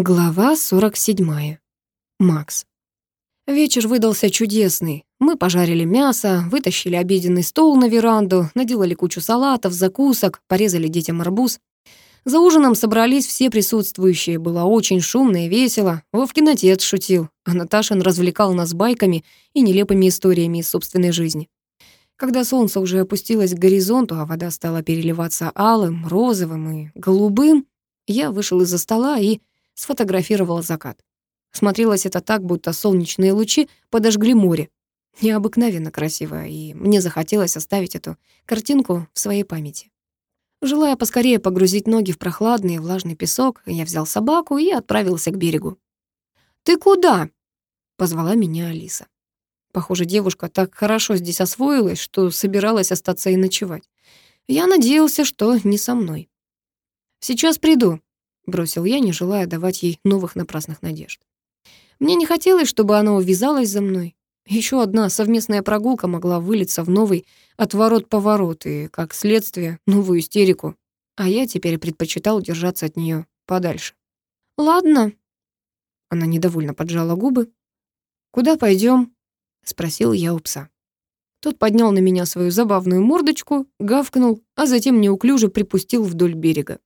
Глава 47. Макс. Вечер выдался чудесный. Мы пожарили мясо, вытащили обеденный стол на веранду, наделали кучу салатов, закусок, порезали детям арбуз. За ужином собрались все присутствующие. Было очень шумно и весело. Вовкин отец шутил, а Наташин развлекал нас байками и нелепыми историями из собственной жизни. Когда солнце уже опустилось к горизонту, а вода стала переливаться алым, розовым и голубым, я вышел из-за стола и сфотографировала закат. Смотрелось это так, будто солнечные лучи подожгли море. Необыкновенно красиво, и мне захотелось оставить эту картинку в своей памяти. Желая поскорее погрузить ноги в прохладный и влажный песок, я взял собаку и отправился к берегу. «Ты куда?» — позвала меня Алиса. Похоже, девушка так хорошо здесь освоилась, что собиралась остаться и ночевать. Я надеялся, что не со мной. «Сейчас приду», бросил я, не желая давать ей новых напрасных надежд. Мне не хотелось, чтобы она увязалась за мной. Еще одна совместная прогулка могла вылиться в новый отворот-поворот и, как следствие, новую истерику. А я теперь предпочитал держаться от нее подальше. «Ладно». Она недовольно поджала губы. «Куда пойдем? спросил я у пса. Тот поднял на меня свою забавную мордочку, гавкнул, а затем неуклюже припустил вдоль берега.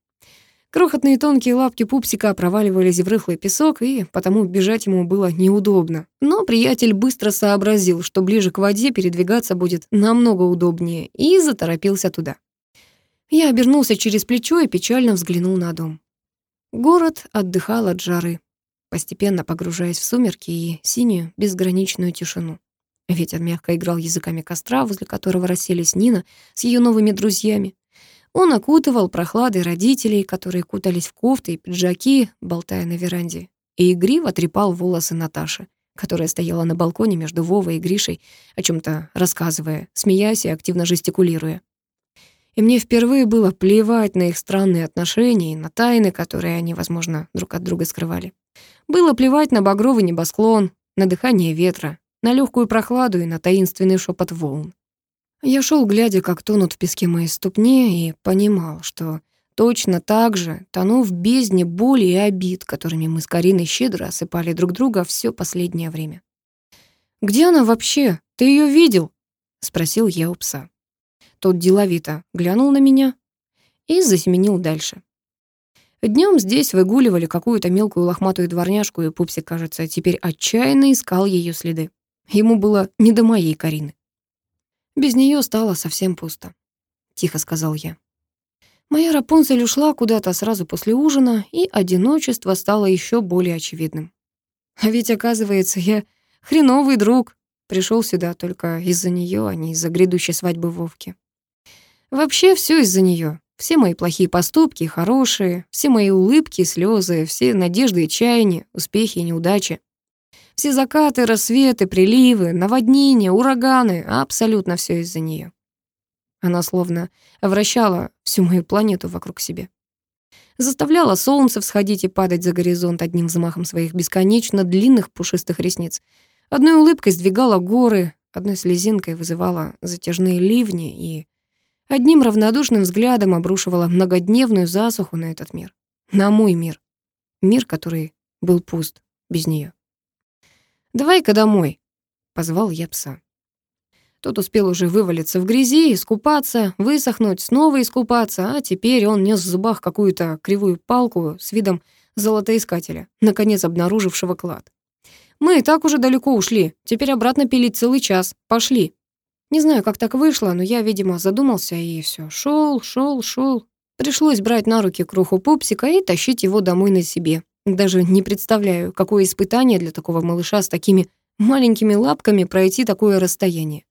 Крохотные тонкие лапки пупсика проваливались в рыхлый песок, и потому бежать ему было неудобно. Но приятель быстро сообразил, что ближе к воде передвигаться будет намного удобнее, и заторопился туда. Я обернулся через плечо и печально взглянул на дом. Город отдыхал от жары, постепенно погружаясь в сумерки и синюю безграничную тишину. Ветер мягко играл языками костра, возле которого расселись Нина с ее новыми друзьями. Он окутывал прохладой родителей, которые кутались в кофты и пиджаки, болтая на веранде, и игриво трепал волосы Наташи, которая стояла на балконе между Вовой и Гришей, о чем то рассказывая, смеясь и активно жестикулируя. И мне впервые было плевать на их странные отношения и на тайны, которые они, возможно, друг от друга скрывали. Было плевать на багровый небосклон, на дыхание ветра, на легкую прохладу и на таинственный шепот волн. Я шел, глядя, как тонут в песке мои ступни, и понимал, что точно так же тону в бездне боли и обид, которыми мы с Кариной щедро осыпали друг друга все последнее время. «Где она вообще? Ты ее видел?» — спросил я у пса. Тот деловито глянул на меня и засеменил дальше. Днем здесь выгуливали какую-то мелкую лохматую дворняжку, и пупсик, кажется, теперь отчаянно искал ее следы. Ему было не до моей Карины. Без нее стало совсем пусто, тихо сказал я. Моя Рапунцель ушла куда-то сразу после ужина, и одиночество стало еще более очевидным. А ведь, оказывается, я хреновый друг. Пришел сюда только из-за нее, а не из-за грядущей свадьбы Вовки. Вообще все из-за нее. Все мои плохие поступки, хорошие, все мои улыбки, слезы, все надежды и чаяния, успехи и неудачи. Все закаты, рассветы, приливы, наводнения, ураганы, абсолютно все из-за нее. Она словно вращала всю мою планету вокруг себя. Заставляла солнце всходить и падать за горизонт одним взмахом своих бесконечно длинных пушистых ресниц. Одной улыбкой сдвигала горы, одной слезинкой вызывала затяжные ливни и одним равнодушным взглядом обрушивала многодневную засуху на этот мир. На мой мир. Мир, который был пуст без нее. «Давай-ка домой», — позвал я пса. Тот успел уже вывалиться в грязи, искупаться, высохнуть, снова искупаться, а теперь он нес в зубах какую-то кривую палку с видом золотоискателя, наконец обнаружившего клад. «Мы и так уже далеко ушли, теперь обратно пилить целый час. Пошли». Не знаю, как так вышло, но я, видимо, задумался и все. Шел, шел, шел. Пришлось брать на руки кроху пупсика и тащить его домой на себе. Даже не представляю, какое испытание для такого малыша с такими маленькими лапками пройти такое расстояние.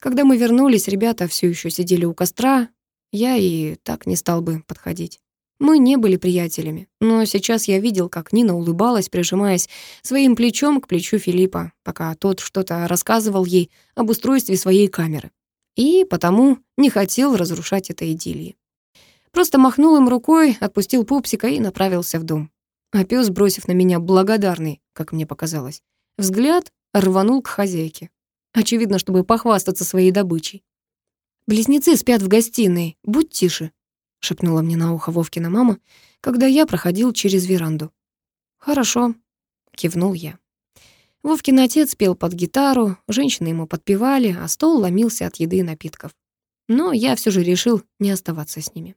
Когда мы вернулись, ребята все еще сидели у костра, я и так не стал бы подходить. Мы не были приятелями, но сейчас я видел, как Нина улыбалась, прижимаясь своим плечом к плечу Филиппа, пока тот что-то рассказывал ей об устройстве своей камеры. И потому не хотел разрушать это идиллии. Просто махнул им рукой, отпустил пупсика и направился в дом. А пес, бросив на меня благодарный, как мне показалось, взгляд рванул к хозяйке. Очевидно, чтобы похвастаться своей добычей. «Близнецы спят в гостиной, будь тише», — шепнула мне на ухо Вовкина мама, когда я проходил через веранду. «Хорошо», — кивнул я. Вовкин отец пел под гитару, женщины ему подпевали, а стол ломился от еды и напитков. Но я все же решил не оставаться с ними.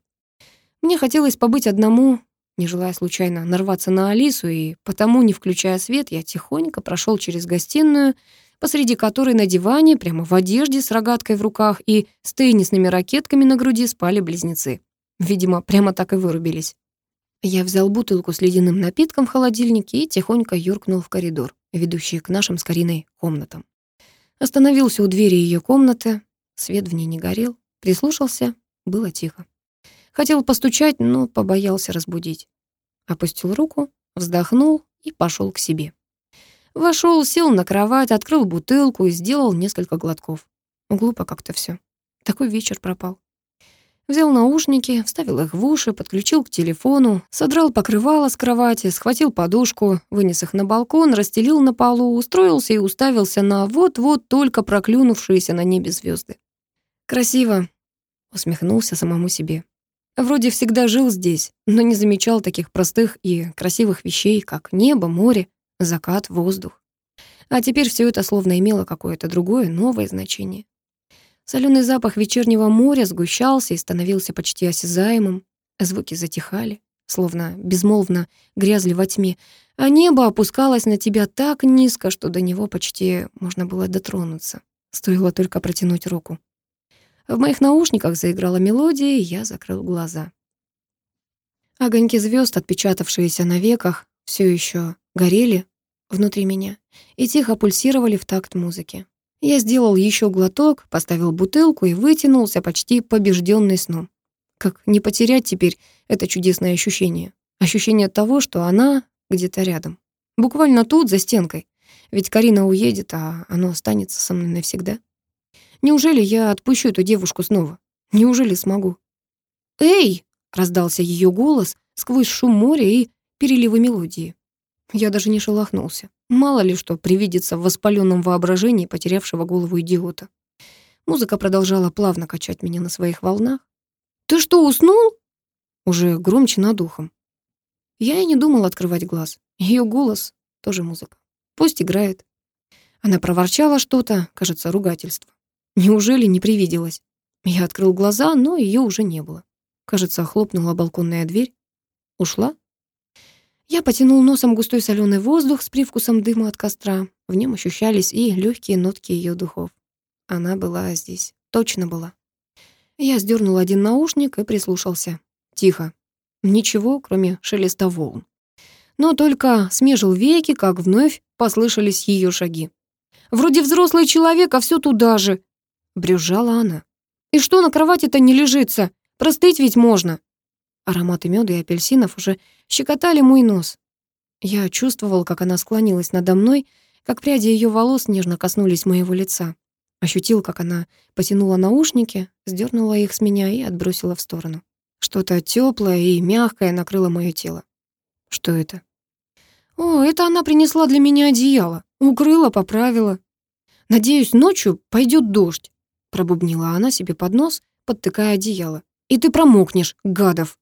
Мне хотелось побыть одному, не желая случайно нарваться на Алису, и потому, не включая свет, я тихонько прошел через гостиную, посреди которой на диване, прямо в одежде с рогаткой в руках и с теннисными ракетками на груди спали близнецы. Видимо, прямо так и вырубились. Я взял бутылку с ледяным напитком в холодильнике и тихонько юркнул в коридор, ведущий к нашим с Кариной комнатам. Остановился у двери ее комнаты, свет в ней не горел, прислушался, было тихо. Хотел постучать, но побоялся разбудить. Опустил руку, вздохнул и пошел к себе. Вошел, сел на кровать, открыл бутылку и сделал несколько глотков. Глупо как-то все. Такой вечер пропал. Взял наушники, вставил их в уши, подключил к телефону, содрал покрывало с кровати, схватил подушку, вынес их на балкон, расстелил на полу, устроился и уставился на вот-вот только проклюнувшиеся на небе звезды. «Красиво», — усмехнулся самому себе. Вроде всегда жил здесь, но не замечал таких простых и красивых вещей, как небо, море, закат, воздух. А теперь все это словно имело какое-то другое, новое значение. Соленый запах вечернего моря сгущался и становился почти осязаемым. Звуки затихали, словно безмолвно грязли во тьме, а небо опускалось на тебя так низко, что до него почти можно было дотронуться. Стоило только протянуть руку. В моих наушниках заиграла мелодия, и я закрыл глаза. Огоньки звезд, отпечатавшиеся на веках, все еще горели внутри меня и тихо пульсировали в такт музыки. Я сделал еще глоток, поставил бутылку и вытянулся, почти побежденный сном. Как не потерять теперь это чудесное ощущение? Ощущение того, что она где-то рядом. Буквально тут, за стенкой. Ведь Карина уедет, а оно останется со мной навсегда. Неужели я отпущу эту девушку снова? Неужели смогу? «Эй!» — раздался ее голос сквозь шум моря и переливы мелодии. Я даже не шелохнулся. Мало ли что привидится в воспаленном воображении потерявшего голову идиота. Музыка продолжала плавно качать меня на своих волнах. «Ты что, уснул?» Уже громче над ухом. Я и не думал открывать глаз. Ее голос — тоже музыка. Пусть играет. Она проворчала что-то, кажется, ругательство. Неужели не привиделось? Я открыл глаза, но ее уже не было. Кажется, хлопнула балконная дверь. Ушла? Я потянул носом густой соленый воздух с привкусом дыма от костра. В нем ощущались и легкие нотки ее духов. Она была здесь. Точно была. Я сдернул один наушник и прислушался. Тихо. Ничего, кроме шелеста волн. Но только смежил веки, как вновь послышались ее шаги. «Вроде взрослый человек, а все туда же!» Брюзжала она. «И что на кровати-то не лежится? Простыть ведь можно!» Ароматы меда и апельсинов уже щекотали мой нос. Я чувствовал, как она склонилась надо мной, как пряди ее волос нежно коснулись моего лица. Ощутил, как она потянула наушники, сдернула их с меня и отбросила в сторону. Что-то теплое и мягкое накрыло мое тело. Что это? О, это она принесла для меня одеяло. Укрыла, поправила. Надеюсь, ночью пойдет дождь. Пробубнила она себе под нос, подтыкая одеяло. И ты промокнешь, гадов.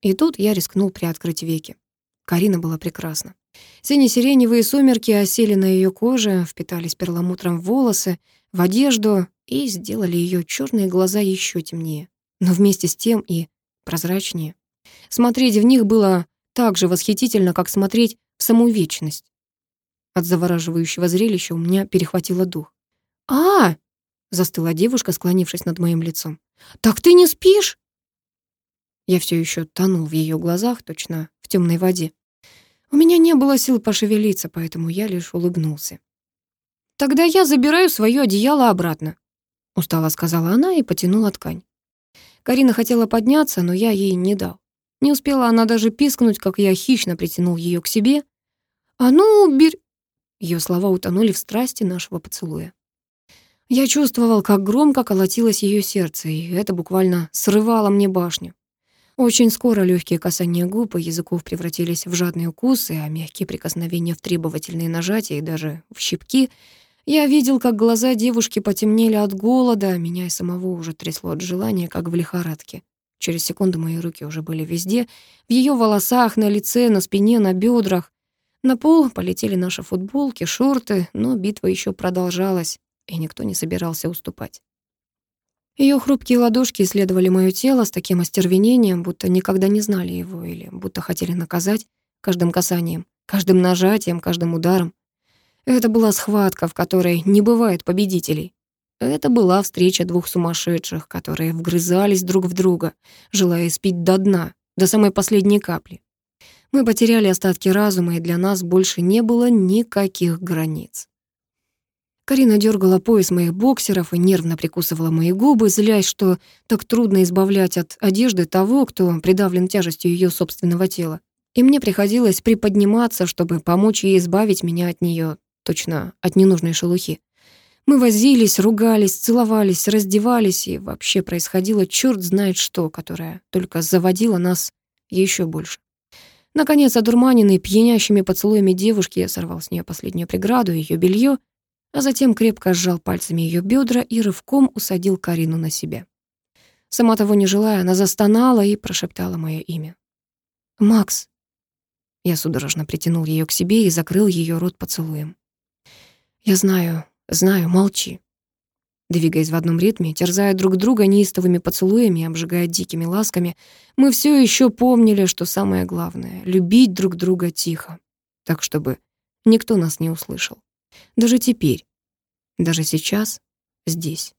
И тут я рискнул приоткрыть веки. Карина была прекрасна. Сине-сиреневые сумерки осели на ее коже, впитались перламутром в волосы, в одежду и сделали ее черные глаза еще темнее, но вместе с тем и прозрачнее. Смотреть в них было так же восхитительно, как смотреть в саму вечность. От завораживающего зрелища у меня перехватило дух. «А!» — застыла девушка, склонившись над моим лицом. «Так ты не спишь?» Я все еще тонул в ее глазах, точно в темной воде. У меня не было сил пошевелиться, поэтому я лишь улыбнулся. «Тогда я забираю свое одеяло обратно», — устало сказала она и потянула ткань. Карина хотела подняться, но я ей не дал. Не успела она даже пискнуть, как я хищно притянул ее к себе. «А ну, бер...» Ее слова утонули в страсти нашего поцелуя. Я чувствовал, как громко колотилось ее сердце, и это буквально срывало мне башню. Очень скоро легкие касания губ и языков превратились в жадные укусы, а мягкие прикосновения в требовательные нажатия и даже в щипки. Я видел, как глаза девушки потемнели от голода, а меня и самого уже трясло от желания, как в лихорадке. Через секунду мои руки уже были везде, в ее волосах, на лице, на спине, на бедрах. На пол полетели наши футболки, шорты, но битва еще продолжалась, и никто не собирался уступать. Ее хрупкие ладошки исследовали мое тело с таким остервенением, будто никогда не знали его или будто хотели наказать каждым касанием, каждым нажатием, каждым ударом. Это была схватка, в которой не бывает победителей. Это была встреча двух сумасшедших, которые вгрызались друг в друга, желая испить до дна, до самой последней капли. Мы потеряли остатки разума, и для нас больше не было никаких границ. Карина дергала пояс моих боксеров и нервно прикусывала мои губы, злясь, что так трудно избавлять от одежды того, кто придавлен тяжестью ее собственного тела. И мне приходилось приподниматься, чтобы помочь ей избавить меня от нее, точно от ненужной шелухи. Мы возились, ругались, целовались, раздевались, и вообще происходило черт знает что, которое только заводило нас еще больше. Наконец, одурманенный пьянящими поцелуями девушки, я сорвал с нее последнюю преграду, ее белье, а затем крепко сжал пальцами ее бедра и рывком усадил Карину на себя. Сама того не желая, она застонала и прошептала мое имя. «Макс!» Я судорожно притянул ее к себе и закрыл ее рот поцелуем. «Я знаю, знаю, молчи». Двигаясь в одном ритме, терзая друг друга неистовыми поцелуями обжигая дикими ласками, мы все еще помнили, что самое главное — любить друг друга тихо, так чтобы никто нас не услышал. Даже теперь, даже сейчас, здесь.